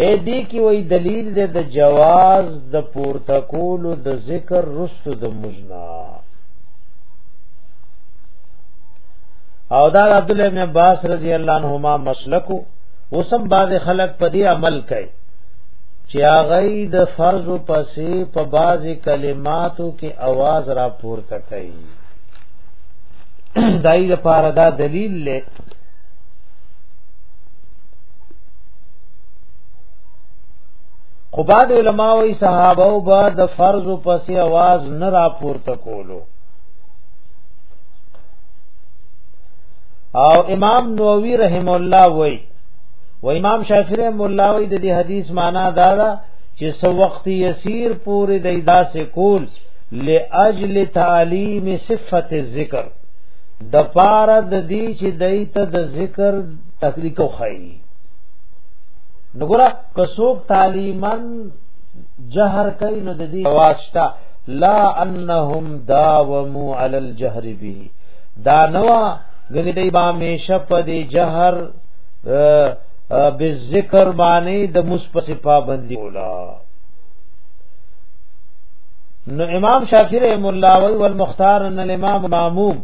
اے دی کی وای دلیل دے د جواز د پورته کولو د ذکر رستو د مزنا او دا عبد الله بن عباس رضی الله عنهما مسلکو وسم باز خلق په دې عمل کوي چې هغه د فرض پسې په باز کلماتو کې आवाज را پورته کوي دای لپاره دا دلیل لې خو بعد علما وی صحابه او با د فرض پس आवाज نه را پورته کولو او امام نووي رحم الله وی و امام شافعی رحم الله وی د دې حدیث معنا دا ده چې سو وخت یسیر پورې د ادا سے کول لاجل تعلیم صفت الذکر د پاره د دې چې دای ته د ذکر تکلیف وخی نګورا کسوک تعلیمن جهر کوي نو د دې واسطه لا انهم داومو علی الجهر به دا نوا غنی دای با میشه په دې جهر به ذکر باندې د مصپس پابندی ولا نو امام شافعی رحم الله وی والمختار ان الامام معموم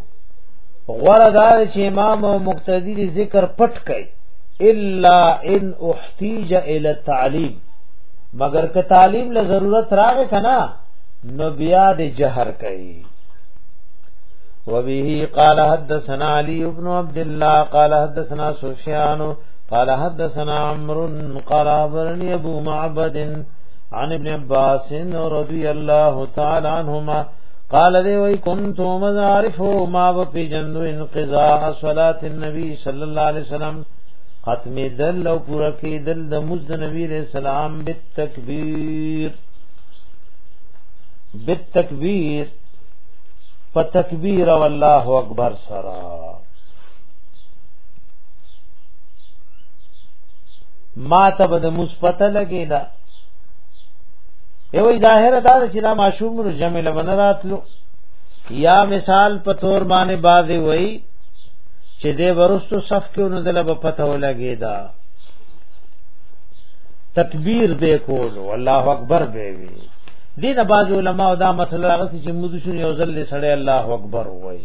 غره دا چې امام او مقتدی دی ذکر پټ کړي الا ان احتیج الى التعلیم مگر که تعلیم له ضرورت راغې کنا نو بیا د جهر کړي وبه قال حدثنا علي بن عبد الله قال حدثنا سفيان قال حدثنا عمرو قال أخبرني أبو معبد عن ابن عباس رضی الله تعالی عنهما قال دی وی كنت مزارف ما وفي جند انقضاء صلاه النبي صلى الله عليه وسلم ختم دل او پورا کی دل د مزد نبی علیہ السلام بالتکبیر بالتکبیر په تکبیر او الله اکبر سره ما ته به د مثبت لګی دا یوې ظاهر دا چې دا معشوم نو جمع لبن راتلو یا مثال په تور باندې بازي وای چې دې ورستو صف کې نو دل په پته ولګی دا تکبیر دې کول الله اکبر به وی دین باز علماء دا مسله هغه چې موږ شو یو ځل سړی الله اکبر وای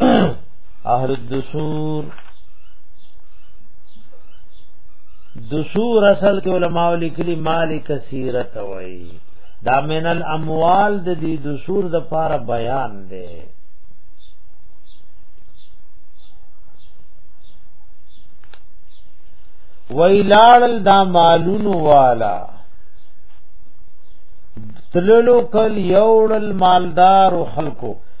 اهل الدسور دسور اصل کې علماء لیکلي مال کثیرت وای دا من الاموال د دې دسور د پاره بیان دی ویلال دا مالونو والا تللو کل یوړل مالدار خلکو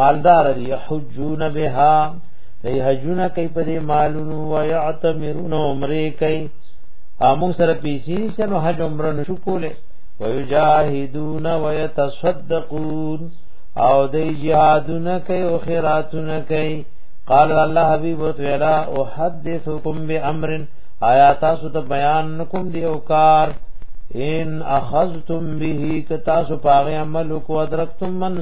مالدار دی حجون بها دی حجون کوي په دې مالونو و یعتمرون عمره کوي امو سره پیسې نشته نو حج عمره نشو کوله و یجاهدون و یتصدقون او دی جهادونه کوي او خیراتونه کوي قال الله حبیب وتعالى احدثكم بامر آیا تاسو ته بیان نکوم دی او کار ان اخذتم به ک تاسو پاغه عمل کو ادرکتم من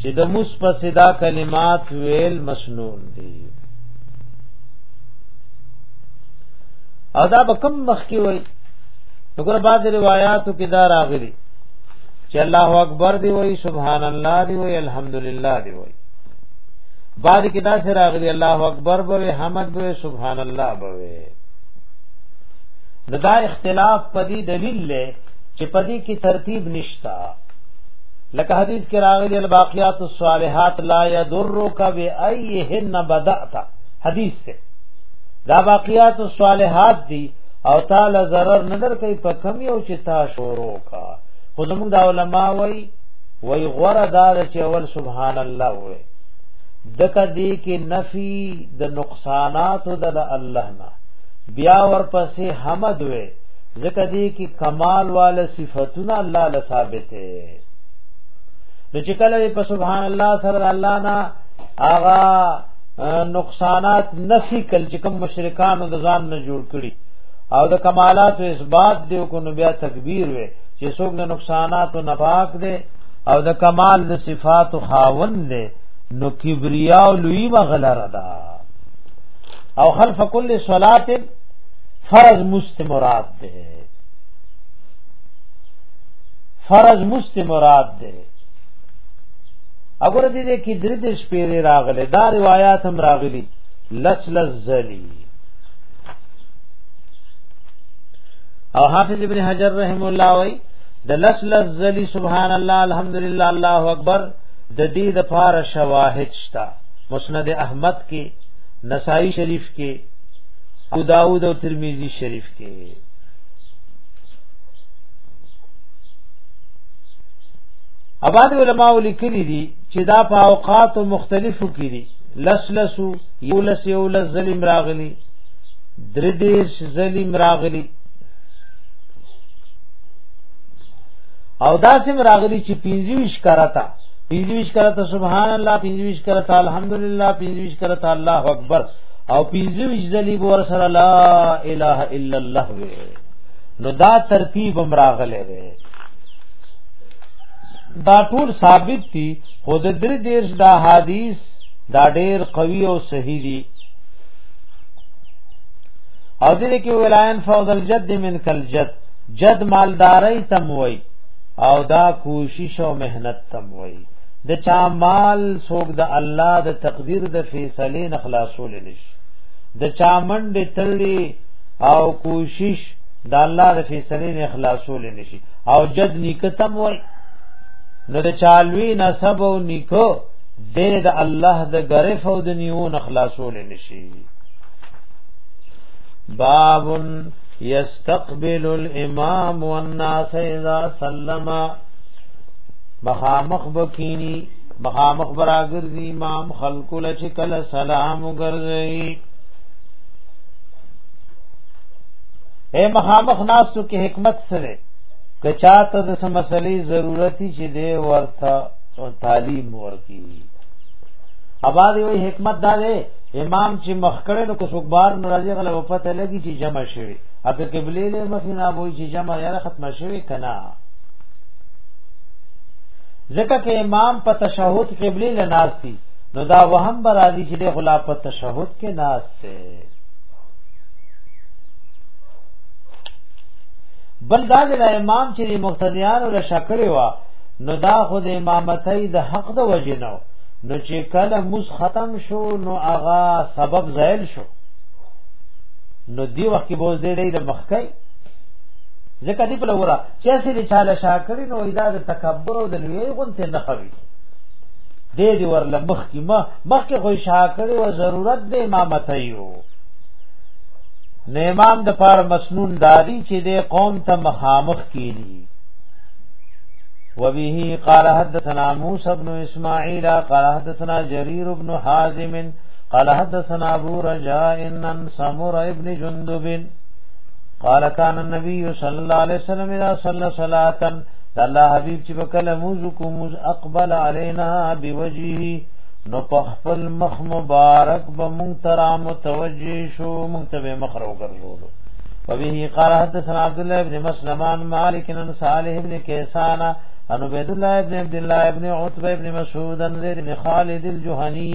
چې د موس په صدا کلمات ویل مسنون دي او دا به کم مخ کې وای وګوره بعض روایتو کې دا راغلي چې الله اکبر دی وای سبحان الله دی وای الحمدلله دی وای بعد کې دا سره راغلي الله اکبر به حمد به سبحان الله به دا اختلاف پدی دلیل لے چې پدی کی ترتیب نشتا لکه حدیث کې راغلی الباقیات الصالحات لا یضرک بأیهن بدأت حدیث ته دا باقیات الصالحات دی او تعالی zarar نظر کوي په کم یو چې تا شروع کا خو زموږ د علما وای وای غره دار چې اول سبحان الله وای دته دی کې نفي د نقصانات د الله نه بیا ورپسې حمد وای ځکه دې کې کمال والا صفاتونه الله له ثابته نو چې کله په سبحان الله سره الله نه آغا نقصانات نفي کل چې کوم مشرکان د ځان نه جوړ کړي او د کمالات او اثبات دی کو نو بیا تکبیر وي چې څوک د نقصانات او نفاق دی او د کمال د صفات او خاون دی نو کبریا او لوی وغلره ده او خلف کل صلات فرض مست مراد ده فرض مست مراد ده اگر دې کې درې د شپې راغله دا روایت هم راغلي لس لس زلی او حافظ ابن حجر رحم الله وای د لس لس زلی سبحان الله الحمدلله الله اکبر د دې د فار شواهد شتا مسند احمد کې نسائی شریف کې ابو داود او ترمذی شریف کې اباد علماء لیکلي دي چې دا په اوقات مختلفو کې دي لسلسو یولس یولس ظلم راغلی درې دې ظلم راغلی او دا سم راغلی چې 25 کراتا 25 کراتا سبحان الله 25 کراتا الحمدلله 25 کراتا الله اکبر او پنځه ویش ځلې به ور سره لا اله الا الله وي نو دا ترتیب هم راغلی دی دا ټول ثابت دي خو د درې دیش دا حدیث دا ډېر قوي او صحیح دي او دې کې ولاین فوز الجد من کل جد جد مالداري تم وای او دا کوشش او مهنت تم وای د چا مال څوک د الله د تقدیر د فیصلې نه خلاصول نشي د چا منډه تړي او کوشش د الله د فیصلې نه خلاصول نشي او جد نیکتم وای نو د چالوی نسب او نیکو د د الله د غرف او د نیو نه خلاصول نشي باب یستقبل الامام والناس اذا سلموا مخامخ بکینی مخامخ براګرځي امام خلق لچ کله سلام ګرځي اے مخامخ ناسو کې حکمت سره کچا ته د مسلې ضرورتي چې دی ورته او تعلیم ورکی اباد یو حکمت دا دی امام چې مخکړه نو کوڅوک بار ناراضي غل و پته لګي چې جمع شوی اته قبله له مخینه وای چې جمع یاره ختمه شوی کنا ځکه چې امام په تشهود قبلي لناسي نو دا وهم برازي چې د غلا په تشهود کې ناس ته بل دا د امام چې مقتدیان له شکړې وا نو دا خو د امامتۍ د حق د وجې نه نو چې کله موس ختم شو نو هغه سبب زایل شو نو دی وخت کې بوز دی د مخکې ځکه دی په لورا چې څه دې چاله شاکړي نو دا د تکبر او د لوی غونته نه خوي دې دې ور لمخ کی ما مخکې خو شاکړي او ضرورت دې امامت ایو نه امام د پار مسنون دادی چې دې قوم ته مخامخ کینی وبه قال حدثنا موسى بن اسماعيل قال حدثنا جرير بن حازم قال حدثنا ابو رجاء ان سمر ابن جندب قال كان النبي صلى الله عليه وسلم اذا صلى صلاه الله حبيب چې وکله موز کو موز اقبل علينا بوجهه نو په خپل مخ مبارک به مونږ ترا متوجه شو مونږ ته به مخ راو ګرځولو وبه قال حدثنا عبد الله بن مسلم عن مالك بن صالح بن كيسان عن عبد الله بن عبد الله بن عتبه بن مسعود بن زيد بن خالد الجهني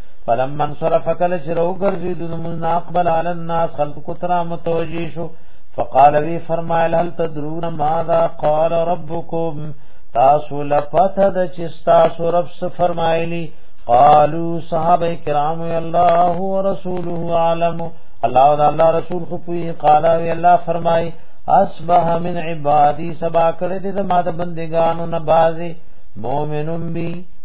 فلما انصرف کله چې رو ګرځي د من اقبل علی الناس خلق کترا متوجی شو فقال وی فرمایل هل تدرون ماذا قال ربكم تاسو لپته د چې تاسو رب څه فرمایلی قالو صحابه کرام الله ورسوله عالم الله او الله رسول خو پوی قال وی الله فرمای اصبح من عبادی سبا کړه دې ما د بندگانو نبازي مؤمنون بی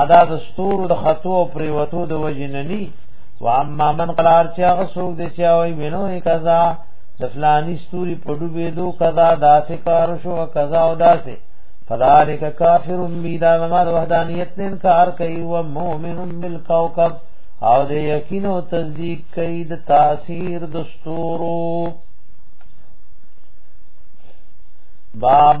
ادا د ستورو د خطو او پریوتو د وجننی و اما من قلار چې هغه څوک دی چې وای وینو کذا د فلانی ستوري په ډوبې دو کذا داسې کار شو کذا او داسې فذالک کافر امیدا ما د وحدانیت نه انکار کوي او مؤمن بالکوكب او د یقین او تصدیق کوي د تاثیر د ستورو باب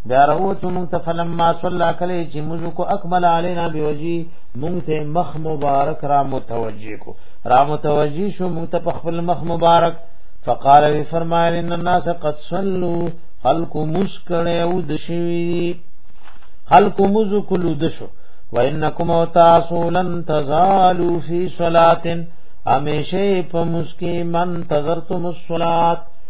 بیا راوتو مونږ ته فلما صلی کله چې موږ کو اکمل علینا بوجی مونږ ته مخ مبارک را متوجی کو را متوجی شو مونږ ته په خپل مخ مبارک فقال وی فرمایل ان الناس قد صلوا خلق مسکړه او دشوی خلق مز کلو دشو وانکم تاسو لن تزالوا فی صلاه همیشه په مسکی من تزرتم الصلاه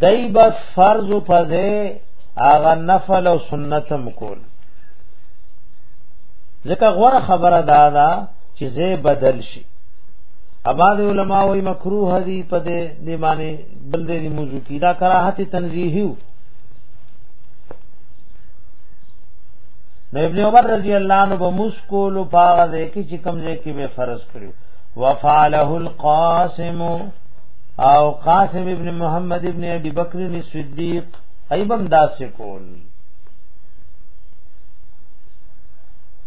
دای با فرض او پزه اغه نفل او سنت هم کول ځکه غوړه خبره دا ده چې زه بدل شي اباد علماء وی مکروه دی په دې دی باندې بل دې موضوع کی دا کراهت تنزیهو نو ابن عمر رضی الله عنه کولو پاغه دې کې چې کوم دې کې به فرض کړو وفعله القاسم او قاسم ابن محمد ابن ابي بکر الصديق ایبم داس کول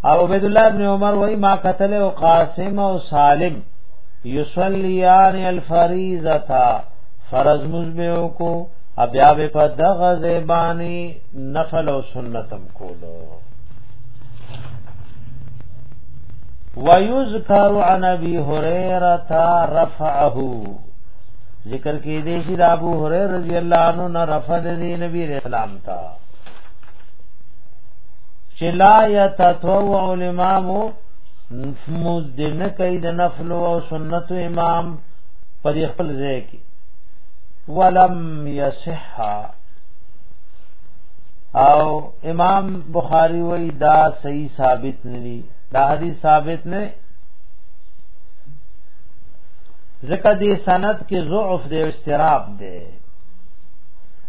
او عبد الله ابن عمر وای ما قتل او قاسم او سالم یصلیان الفریضه فرض مزبه کو بیا به په دغه زبانی نفل او سنتم کولو ويذكر عن ابي هريره رفعه ذکر کې دې شي د ابو هريره رضی الله عنه نه رفع دې نبی رسول الله تا چې لا يتطوع الامام مزدن کوي د نفل او سنت امام په خپل ځای کې ولم يصح او امام بخاری وی دا صحیح ثابت ندی دا حدیث ثابت نه ذکر دی سند کې ضعف دی استراب دی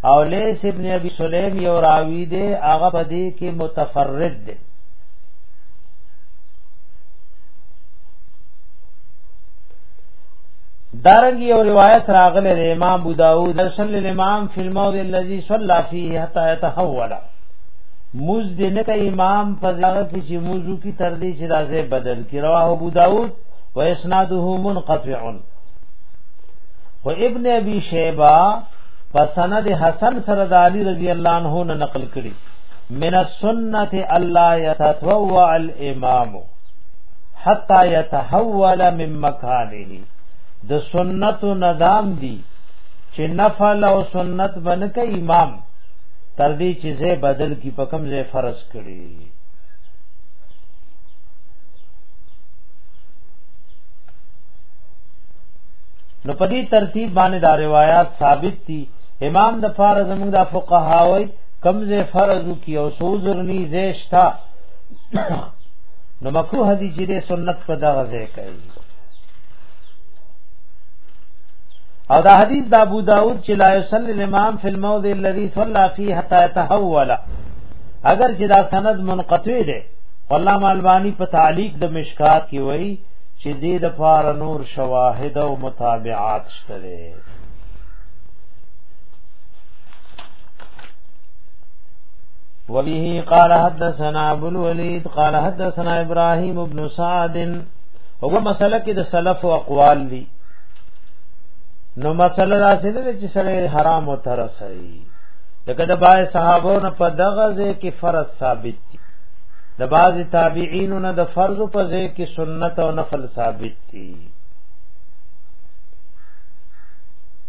او لیس ابن ابي سلیم یو راوی دی هغه په دې کې متفرد دی دارنګ یو روایت راغله د امام ابو داود رسول الامام فی الموت الذی صلى فيه حتى يتحول موز دې نه کوي امام په ځای کې چې موضوع کی تر دې چې راځي بدل کی رواه ابو داود و اسناده منقطع و ابن ابي شيبه فسند حسن سره د علي رضی الله عنه نه نقل کړي من السنه الله يتطوع الامام حتا يتحول من مکانه د سنت ندام دی چې نفل او سنت بنک امام تر دې چې زه بدل کی په کوم ځای فرض کړی نو په دې ترتیب باندې دا روایت ثابت دي امام د فارز موږ د فقهاوی کمزه فرض کی او سوزرنی زیشتا نو مکروه دي چې د سنت په دغه ځای کوي او دا حدیث د ابو داود چې لا یصلی الامام فی الموضع الذي صلى فيه حتى يتحول اگر چې دا سند منقطع دی علامه البانی په تعلیق د مشکات کې وایي چې دې د پار نور شواهد او متابعات شته وبه قال حدثنا ابو الوليد قال حدثنا ابراهيم بن سعد هو مسله کې د سلف او اقوال دي نو مسله دا چې نه چې سره حرام او تر سره دغه د بای صحابو نه په دغه ځای کې فرض ثابت دي د باز تابعین نه د فرض په ځای کې سنت او نفل ثابت دي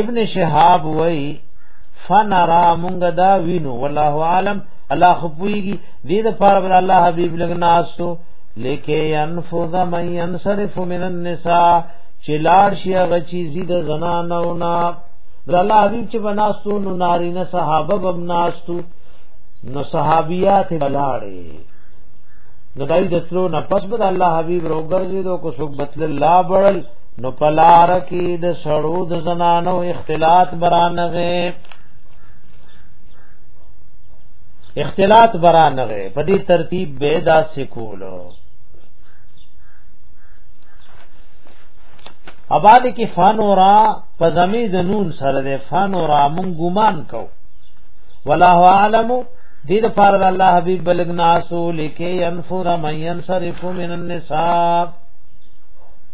ابن شهاب وای فنرا مونږ دا وینو والله عالم الله خپويږي دې د پاره بل الله حبيب لګ ناسو لکه ينفذ من ينصرف من النساء چلار شي هغه چی زید زنانو نا بل الله حبيب چې بناستو نو نارینه صحابه بناستو نو صحابيات بلاړي نو دای د تلو نه پس بد الله حبيب روګرځي دو کو سوک بتل لا بړل نو پلار کی د سړو د زنانو اختلاط برانغه اختلاط برانغه په دې ترتیب به دا سکولو اباد کی فانورا په زمي د نون سره د فانورا مون ګمان کو والله اعلم دې د پاره الله حبيب بلغ ناسو لکه ينفر من ينصرف من النساء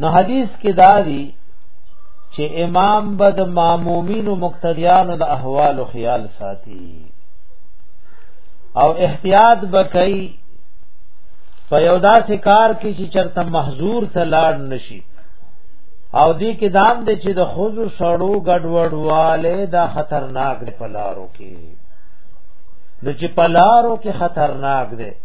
نو حدیث کې داری چې امام بد مامومین او مقتدیان د احوال او خیال ساتي او احتیاط بکئی په یو داسې کار کې چې چرته محظور ته لاړ نشي او دې کې دام دې چې د خوځو سړو ګډوډواله دا خطرناک دی په لارو کې نو چې په لارو کې خطرناک دی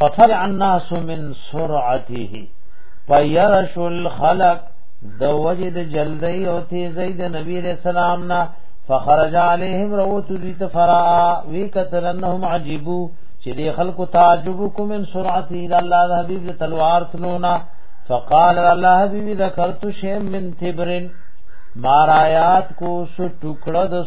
ففرع الناس من سرعته فيرش الخلق د وجد جلدی او تیزی د نبی علیہ السلام نا فخرج علیہم روتو دیت فرا وی کتل انہم عجیبو چې دی خلق تعجب کو من سرعت الى الله د حبیب تلوار تلونا فقال الله حبیب ذکرت شی من تبرن مارایات کو سو ټکړه د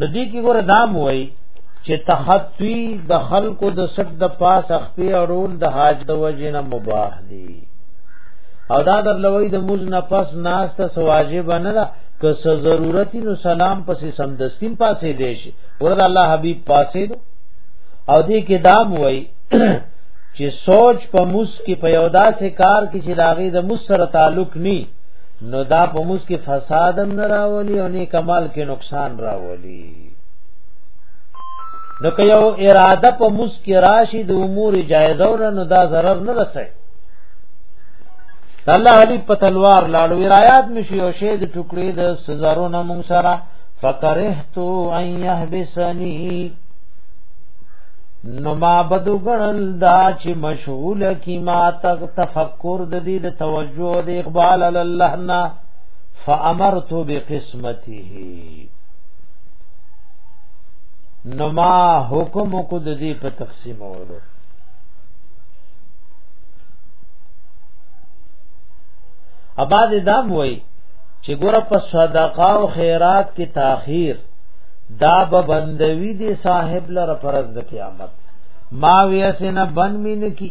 د دې کې ګوره دا موي چې تخطی د خلکو د سټ د پاس اخپی اړول د حاج د وجنه مباح دی او دا در لوی د موز نه پس ناس ته واجب نه ده که څه ضرورت نو سلام پسې سمدستیم پاسې دی شي ورته الله حبیب پاسې دو او دې کې دا موي چې سوچ په موس کې په یودا سه کار کې چې داغه د موس سره تعلق ني نو دا په موږ کې فساد هم نه راولي او نه کمال کې نقصان راولي نو که یو اراده په موږ کې راشي د امور جایزه ور نو دا ضرر نه رسي الله علی په تلوار لاړو ورایات مشي او شه د ټوکړې د سزارو نه موږ سره فکرهت ان يهبسني نو ما بدو غړل دا چې مشغول کی ما تک تفق کور د دې د توجه او د اقبال علی الله نا فامرت بقسمته نو ما حکم کو د دې په تقسیم اورو اباد دام وای چې ګور په صدقه او خیرات کې تاخير دا به بندوي دي صاحب لره پرز د قیامت ما ویسنه بن مين کی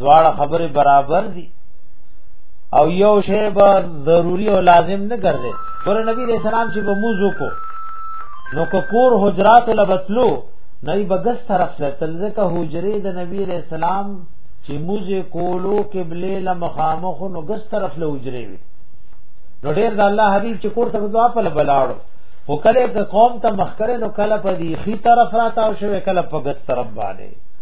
دواړه خبره برابر دي او یو شی به ضروری او لازم نه ګرځي پر نبی رسول سلام چې په موضوع کو نو کور حجرات لبتلو نه بغس طرف ته تلزکه حجره د نبی رسول سلام چې موزه کولو قبله لمخامخ نو غس طرف له حجره وي نو ډیر د الله حبیب چې کور ته دعا په بلاړو هو کله که قوم ته مخکره نو کله په دی خي طرف راته او شوی کله په غس طرف باندې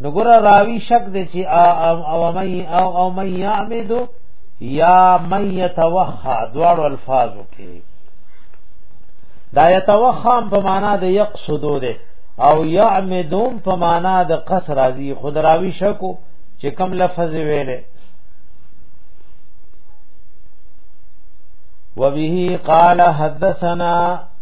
نو ګور راوی شک دی چې او مې او او مې یعمد یا مې یتوخا دواړو الفاظو کې دا یتوخام په معنا د یقصدو ده او یعمدون په معنا د قص راضی خود راوی شکو چې کم لفظ ویلې وبه قال حدثنا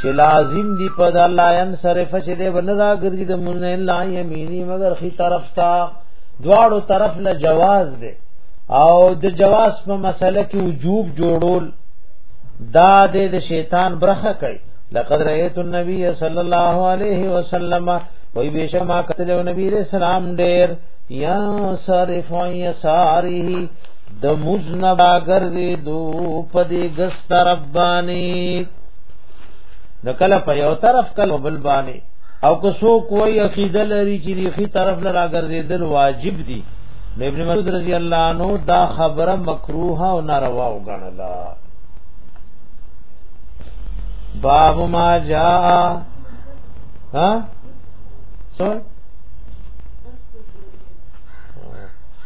چې لازم دی په د الله ان صرف چې دی ونه را ګرځي د مونږ نه لا یمینی مگر خي طرف تا دواړو طرف له جواز دی او د جواز په مسله کې وجوب جوړول دا د شیطان برخه کوي لقد رأيت النبي صلى الله عليه وسلم وی بیشما قتل نبی رسول الله ډیر یا صرف یساره د مزنا باګرځي دو پدې ګس طرف باندې نکله په یو طرف کله بل باندې او که سو کوی عقیده لري چې ریخي طرف لرا ګرځیدل واجب دي ابن مسعود رضی الله عنه دا خبره مکروه او ناروا وګڼله باب ما جاء ها سو